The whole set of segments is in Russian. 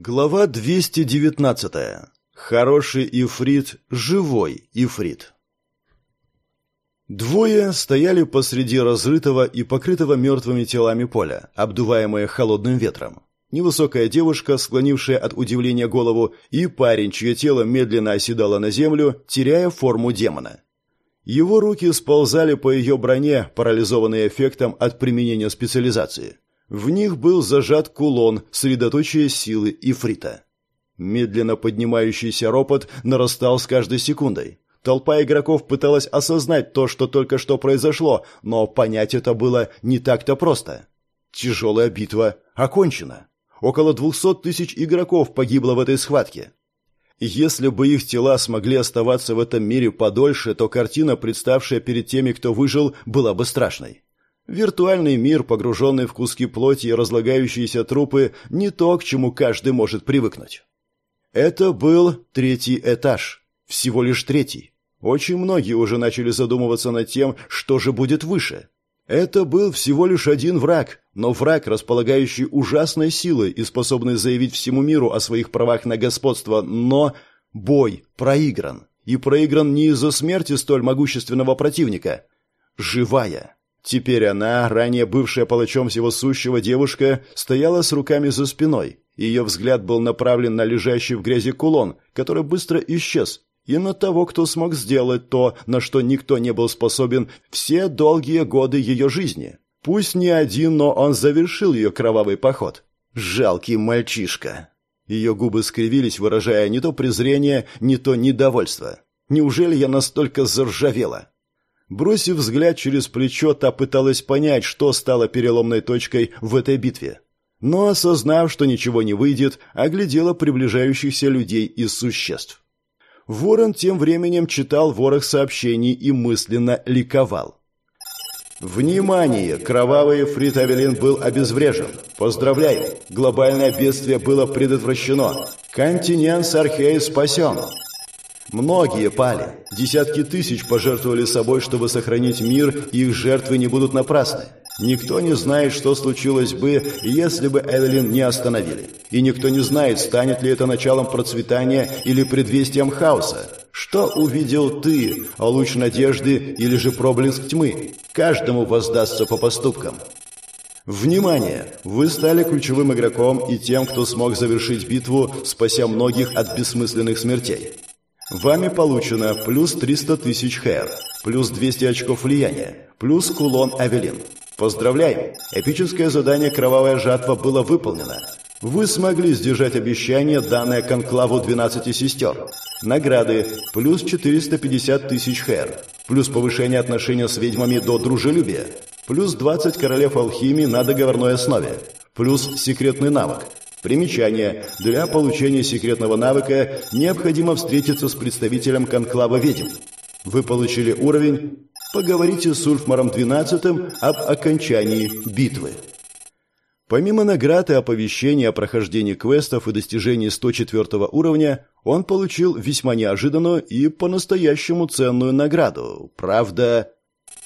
Глава 219. Хороший ифрит, живой ифрит. Двое стояли посреди разрытого и покрытого мертвыми телами поля, обдуваемое холодным ветром. Невысокая девушка, склонившая от удивления голову, и парень, чье тело медленно оседало на землю, теряя форму демона. Его руки сползали по ее броне, парализованные эффектом от применения специализации. В них был зажат кулон, средоточие силы ифрита. Медленно поднимающийся ропот нарастал с каждой секундой. Толпа игроков пыталась осознать то, что только что произошло, но понять это было не так-то просто. Тяжелая битва окончена. Около двухсот тысяч игроков погибло в этой схватке. Если бы их тела смогли оставаться в этом мире подольше, то картина, представшая перед теми, кто выжил, была бы страшной. Виртуальный мир, погруженный в куски плоти и разлагающиеся трупы, не то, к чему каждый может привыкнуть. Это был третий этаж. Всего лишь третий. Очень многие уже начали задумываться над тем, что же будет выше. Это был всего лишь один враг, но враг, располагающий ужасной силой и способный заявить всему миру о своих правах на господство, но бой проигран. И проигран не из-за смерти столь могущественного противника. Живая. Теперь она, ранее бывшая палачом всего сущего девушка, стояла с руками за спиной. Ее взгляд был направлен на лежащий в грязи кулон, который быстро исчез, и на того, кто смог сделать то, на что никто не был способен все долгие годы ее жизни. Пусть не один, но он завершил ее кровавый поход. Жалкий мальчишка. Ее губы скривились, выражая не то презрение, не то недовольство. Неужели я настолько заржавела? Бросив взгляд через плечо, та пыталась понять, что стало переломной точкой в этой битве. Но, осознав, что ничего не выйдет, оглядела приближающихся людей и существ. Ворон тем временем читал ворох сообщений и мысленно ликовал. Внимание! Кровавый Фрит Авелин был обезврежен. Поздравляю! Глобальное бедствие было предотвращено. Континент Сархей спасен. Многие пали. Десятки тысяч пожертвовали собой, чтобы сохранить мир, и их жертвы не будут напрасны. Никто не знает, что случилось бы, если бы Эвелин не остановили. И никто не знает, станет ли это началом процветания или предвестием хаоса. Что увидел ты, а луч надежды или же проблеск тьмы? Каждому воздастся по поступкам. Внимание! Вы стали ключевым игроком и тем, кто смог завершить битву, спася многих от бессмысленных смертей. Вами получено плюс 300 тысяч хэр, плюс 200 очков влияния, плюс кулон Авелин. Поздравляем! Эпическое задание «Кровавая жатва» было выполнено. Вы смогли сдержать обещание, данное конклаву 12 сестер. Награды – плюс 450 тысяч хэр, плюс повышение отношения с ведьмами до дружелюбия, плюс 20 королев алхимии на договорной основе, плюс секретный навык – Примечание. Для получения секретного навыка необходимо встретиться с представителем конклава ведьм. Вы получили уровень «Поговорите с Ульфмаром XII об окончании битвы». Помимо наград и оповещения о прохождении квестов и достижении 104 уровня, он получил весьма неожиданную и по-настоящему ценную награду. Правда,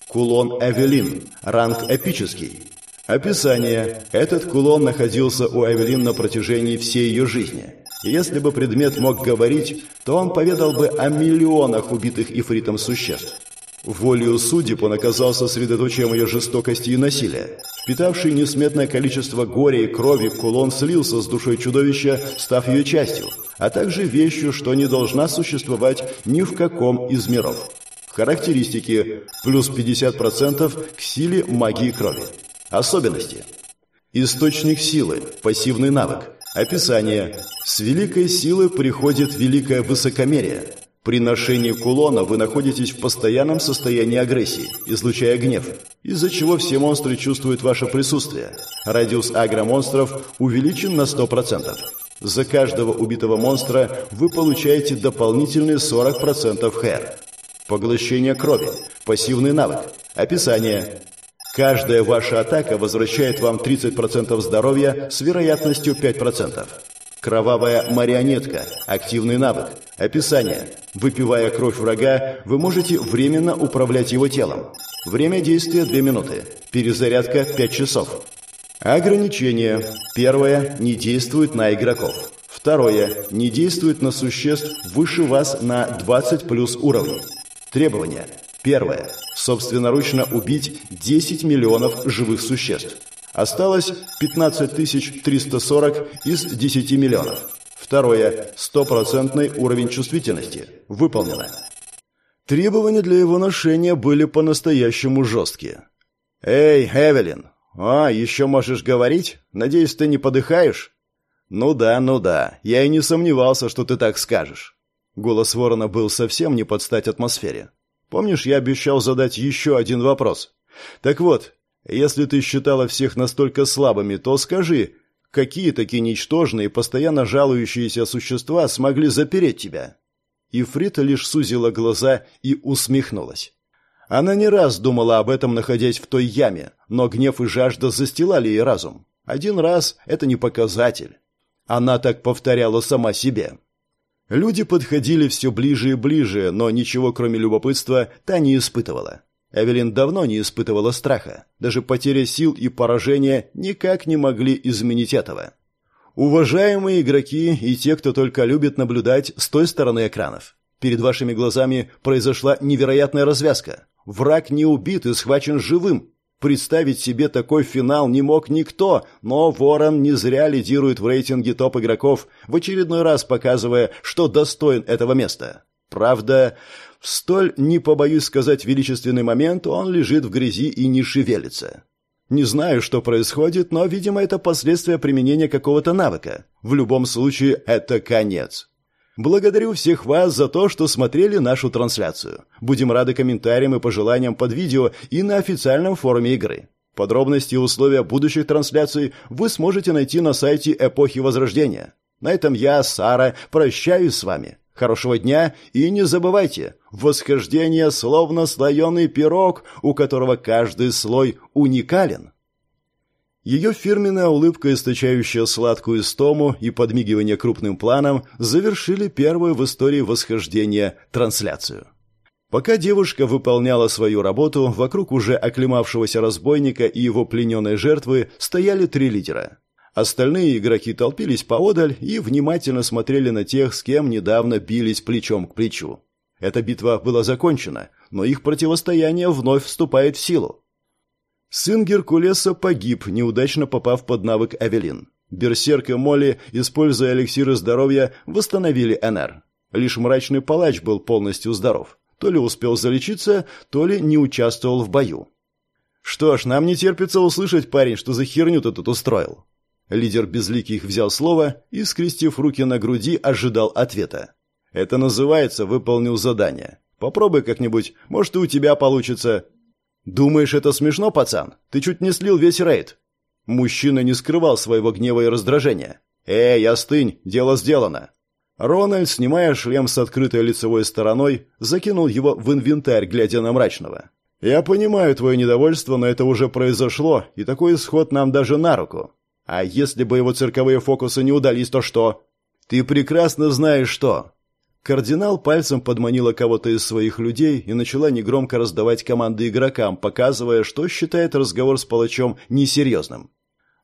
кулон Эвелин, ранг эпический. Описание. Этот кулон находился у Эвелин на протяжении всей ее жизни. Если бы предмет мог говорить, то он поведал бы о миллионах убитых ифритом существ. Волею судеб он оказался средоточием ее жестокости и насилия. Впитавший несметное количество горя и крови, кулон слился с душой чудовища, став ее частью, а также вещью, что не должна существовать ни в каком из миров. Характеристики. Плюс 50% к силе магии крови. Особенности. Источник силы. Пассивный навык. Описание. С великой силы приходит великое высокомерие. При ношении кулона вы находитесь в постоянном состоянии агрессии, излучая гнев, из-за чего все монстры чувствуют ваше присутствие. Радиус агромонстров увеличен на 100%. За каждого убитого монстра вы получаете дополнительные 40% хэр. Поглощение крови. Пассивный навык. Описание. Каждая ваша атака возвращает вам 30% здоровья с вероятностью 5%. Кровавая марионетка. Активный навык. Описание. Выпивая кровь врага, вы можете временно управлять его телом. Время действия 2 минуты. Перезарядка 5 часов. Ограничение. Первое. Не действует на игроков. Второе. Не действует на существ выше вас на 20 плюс уровней. Требования. Первое. Собственноручно убить 10 миллионов живых существ. Осталось 15 340 из 10 миллионов. Второе. Стопроцентный уровень чувствительности. Выполнено. Требования для его ношения были по-настоящему жесткие. «Эй, Эвелин! А, еще можешь говорить? Надеюсь, ты не подыхаешь?» «Ну да, ну да. Я и не сомневался, что ты так скажешь». Голос Ворона был совсем не под стать атмосфере. «Помнишь, я обещал задать еще один вопрос? Так вот, если ты считала всех настолько слабыми, то скажи, какие такие ничтожные, постоянно жалующиеся существа смогли запереть тебя?» И Фрита лишь сузила глаза и усмехнулась. Она не раз думала об этом, находясь в той яме, но гнев и жажда застилали ей разум. Один раз – это не показатель. Она так повторяла сама себе. Люди подходили все ближе и ближе, но ничего кроме любопытства та не испытывала. Эвелин давно не испытывала страха. Даже потеря сил и поражение никак не могли изменить этого. Уважаемые игроки и те, кто только любит наблюдать с той стороны экранов. Перед вашими глазами произошла невероятная развязка. Враг не убит и схвачен живым. Представить себе такой финал не мог никто, но Ворон не зря лидирует в рейтинге топ-игроков, в очередной раз показывая, что достоин этого места. Правда, в столь, не побоюсь сказать, величественный момент он лежит в грязи и не шевелится. Не знаю, что происходит, но, видимо, это последствия применения какого-то навыка. В любом случае, это конец. Благодарю всех вас за то, что смотрели нашу трансляцию. Будем рады комментариям и пожеланиям под видео и на официальном форуме игры. Подробности и условия будущих трансляций вы сможете найти на сайте Эпохи Возрождения. На этом я, Сара, прощаюсь с вами. Хорошего дня и не забывайте, восхождение словно слоеный пирог, у которого каждый слой уникален. Ее фирменная улыбка, источающая сладкую стому и подмигивание крупным планом, завершили первую в истории восхождения трансляцию. Пока девушка выполняла свою работу, вокруг уже оклемавшегося разбойника и его плененной жертвы стояли три лидера. Остальные игроки толпились поодаль и внимательно смотрели на тех, с кем недавно бились плечом к плечу. Эта битва была закончена, но их противостояние вновь вступает в силу. Сын Геркулеса погиб, неудачно попав под навык Авелин. Берсерк и Молли, используя эликсиры здоровья, восстановили НР. Лишь мрачный палач был полностью здоров. То ли успел залечиться, то ли не участвовал в бою. «Что ж, нам не терпится услышать, парень, что за херню ты тут устроил». Лидер Безликих взял слово и, скрестив руки на груди, ожидал ответа. «Это называется «выполнил задание». Попробуй как-нибудь, может, и у тебя получится. «Думаешь, это смешно, пацан? Ты чуть не слил весь рейд». Мужчина не скрывал своего гнева и раздражения. «Эй, остынь, дело сделано». Рональд, снимая шлем с открытой лицевой стороной, закинул его в инвентарь, глядя на мрачного. «Я понимаю твое недовольство, но это уже произошло, и такой исход нам даже на руку. А если бы его цирковые фокусы не удались, то что?» «Ты прекрасно знаешь, что. Кардинал пальцем подманила кого-то из своих людей и начала негромко раздавать команды игрокам, показывая, что считает разговор с палачом несерьезным.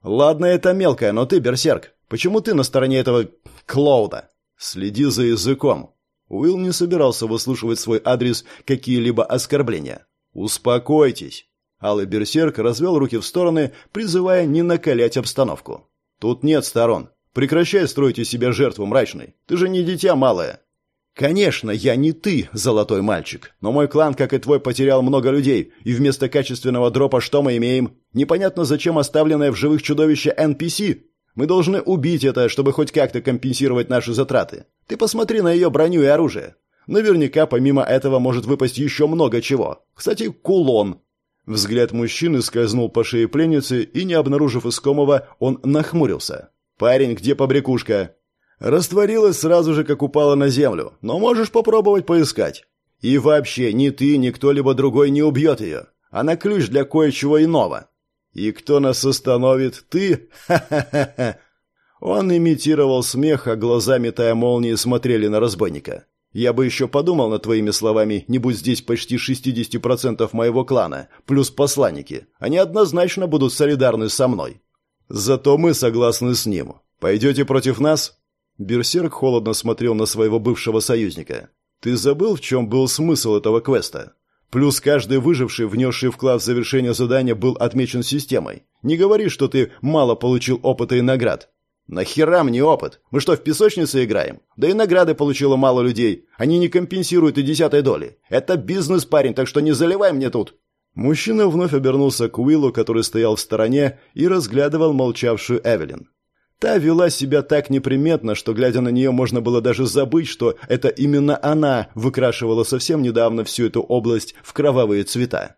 «Ладно, это мелкое, но ты, берсерк, почему ты на стороне этого... Клоуда? Следи за языком». Уилл не собирался выслушивать свой адрес какие-либо оскорбления. «Успокойтесь». Алый берсерк развел руки в стороны, призывая не накалять обстановку. «Тут нет сторон. Прекращай строить из себя жертву мрачной. Ты же не дитя малое». Конечно, я не ты, золотой мальчик, но мой клан, как и твой, потерял много людей, и вместо качественного дропа что мы имеем? Непонятно, зачем оставленное в живых чудовище NPC. Мы должны убить это, чтобы хоть как-то компенсировать наши затраты. Ты посмотри на ее броню и оружие. Наверняка помимо этого может выпасть еще много чего. Кстати, кулон. Взгляд мужчины скользнул по шее пленницы, и, не обнаружив искомого, он нахмурился. «Парень, где побрякушка?» Растворилась сразу же, как упала на землю, но можешь попробовать поискать. И вообще, ни ты, ни кто-либо другой не убьет ее. Она ключ для кое-чего иного. И кто нас остановит? Ты? Ха-ха-ха-ха!» Он имитировал смех, а глаза, метая молнии, смотрели на разбойника. «Я бы еще подумал над твоими словами, не будь здесь почти 60% моего клана, плюс посланники. Они однозначно будут солидарны со мной. Зато мы согласны с ним. Пойдете против нас?» Берсерк холодно смотрел на своего бывшего союзника. «Ты забыл, в чем был смысл этого квеста? Плюс каждый выживший, внесший вклад в завершение задания, был отмечен системой. Не говори, что ты мало получил опыта и наград. Нахера мне опыт? Мы что, в песочнице играем? Да и награды получило мало людей. Они не компенсируют и десятой доли. Это бизнес, парень, так что не заливай мне тут. Мужчина вновь обернулся к Уиллу, который стоял в стороне и разглядывал молчавшую Эвелин. Та вела себя так неприметно, что, глядя на нее, можно было даже забыть, что это именно она выкрашивала совсем недавно всю эту область в кровавые цвета.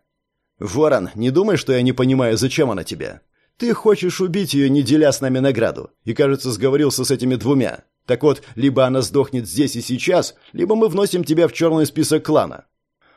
«Ворон, не думай, что я не понимаю, зачем она тебе. Ты хочешь убить ее, не деля с нами награду, и, кажется, сговорился с этими двумя. Так вот, либо она сдохнет здесь и сейчас, либо мы вносим тебя в черный список клана».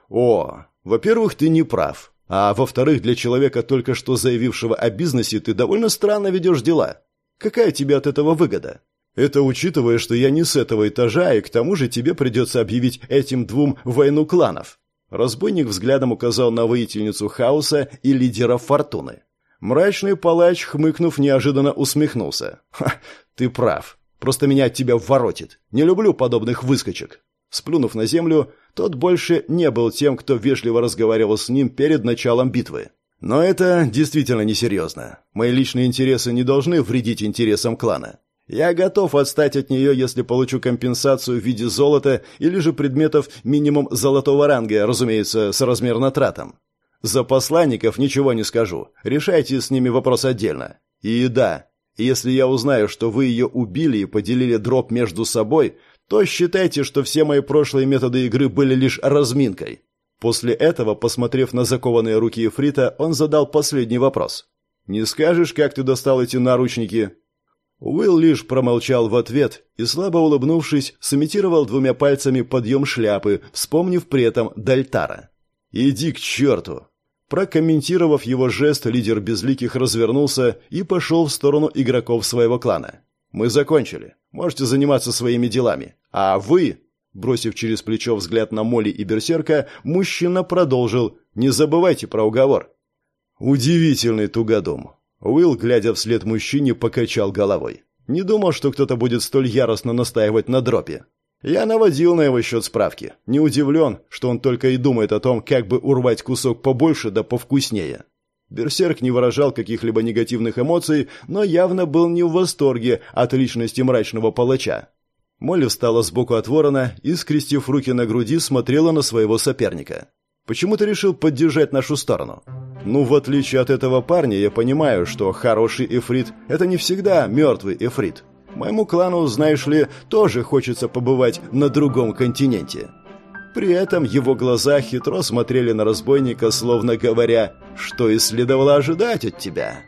«О, во-первых, ты не прав. А во-вторых, для человека, только что заявившего о бизнесе, ты довольно странно ведешь дела. Какая тебе от этого выгода? Это учитывая, что я не с этого этажа, и к тому же тебе придется объявить этим двум войну кланов. Разбойник взглядом указал на воительницу хаоса и лидера фортуны. Мрачный палач, хмыкнув, неожиданно усмехнулся. «Ха, ты прав. Просто меня от тебя воротит. Не люблю подобных выскочек». Сплюнув на землю, тот больше не был тем, кто вежливо разговаривал с ним перед началом битвы. Но это действительно несерьезно. Мои личные интересы не должны вредить интересам клана. Я готов отстать от нее, если получу компенсацию в виде золота или же предметов минимум золотого ранга, разумеется, соразмерно тратам. За посланников ничего не скажу. Решайте с ними вопрос отдельно. И да, если я узнаю, что вы ее убили и поделили дроп между собой, то считайте, что все мои прошлые методы игры были лишь разминкой. После этого, посмотрев на закованные руки Ефрита, он задал последний вопрос. «Не скажешь, как ты достал эти наручники?» Уилл лишь промолчал в ответ и, слабо улыбнувшись, сымитировал двумя пальцами подъем шляпы, вспомнив при этом Дальтара. «Иди к черту!» Прокомментировав его жест, лидер Безликих развернулся и пошел в сторону игроков своего клана. «Мы закончили. Можете заниматься своими делами. А вы...» Бросив через плечо взгляд на Молли и Берсерка, мужчина продолжил «Не забывайте про уговор». «Удивительный тугодум». Уилл, глядя вслед мужчине, покачал головой. «Не думал, что кто-то будет столь яростно настаивать на дропе. Я наводил на его счет справки. Не удивлен, что он только и думает о том, как бы урвать кусок побольше да повкуснее». Берсерк не выражал каких-либо негативных эмоций, но явно был не в восторге от личности мрачного палача. Молли встала сбоку от ворона и, скрестив руки на груди, смотрела на своего соперника. «Почему ты решил поддержать нашу сторону?» «Ну, в отличие от этого парня, я понимаю, что хороший эфрит – это не всегда мертвый эфрит. Моему клану, знаешь ли, тоже хочется побывать на другом континенте». При этом его глаза хитро смотрели на разбойника, словно говоря, что и следовало ожидать от тебя.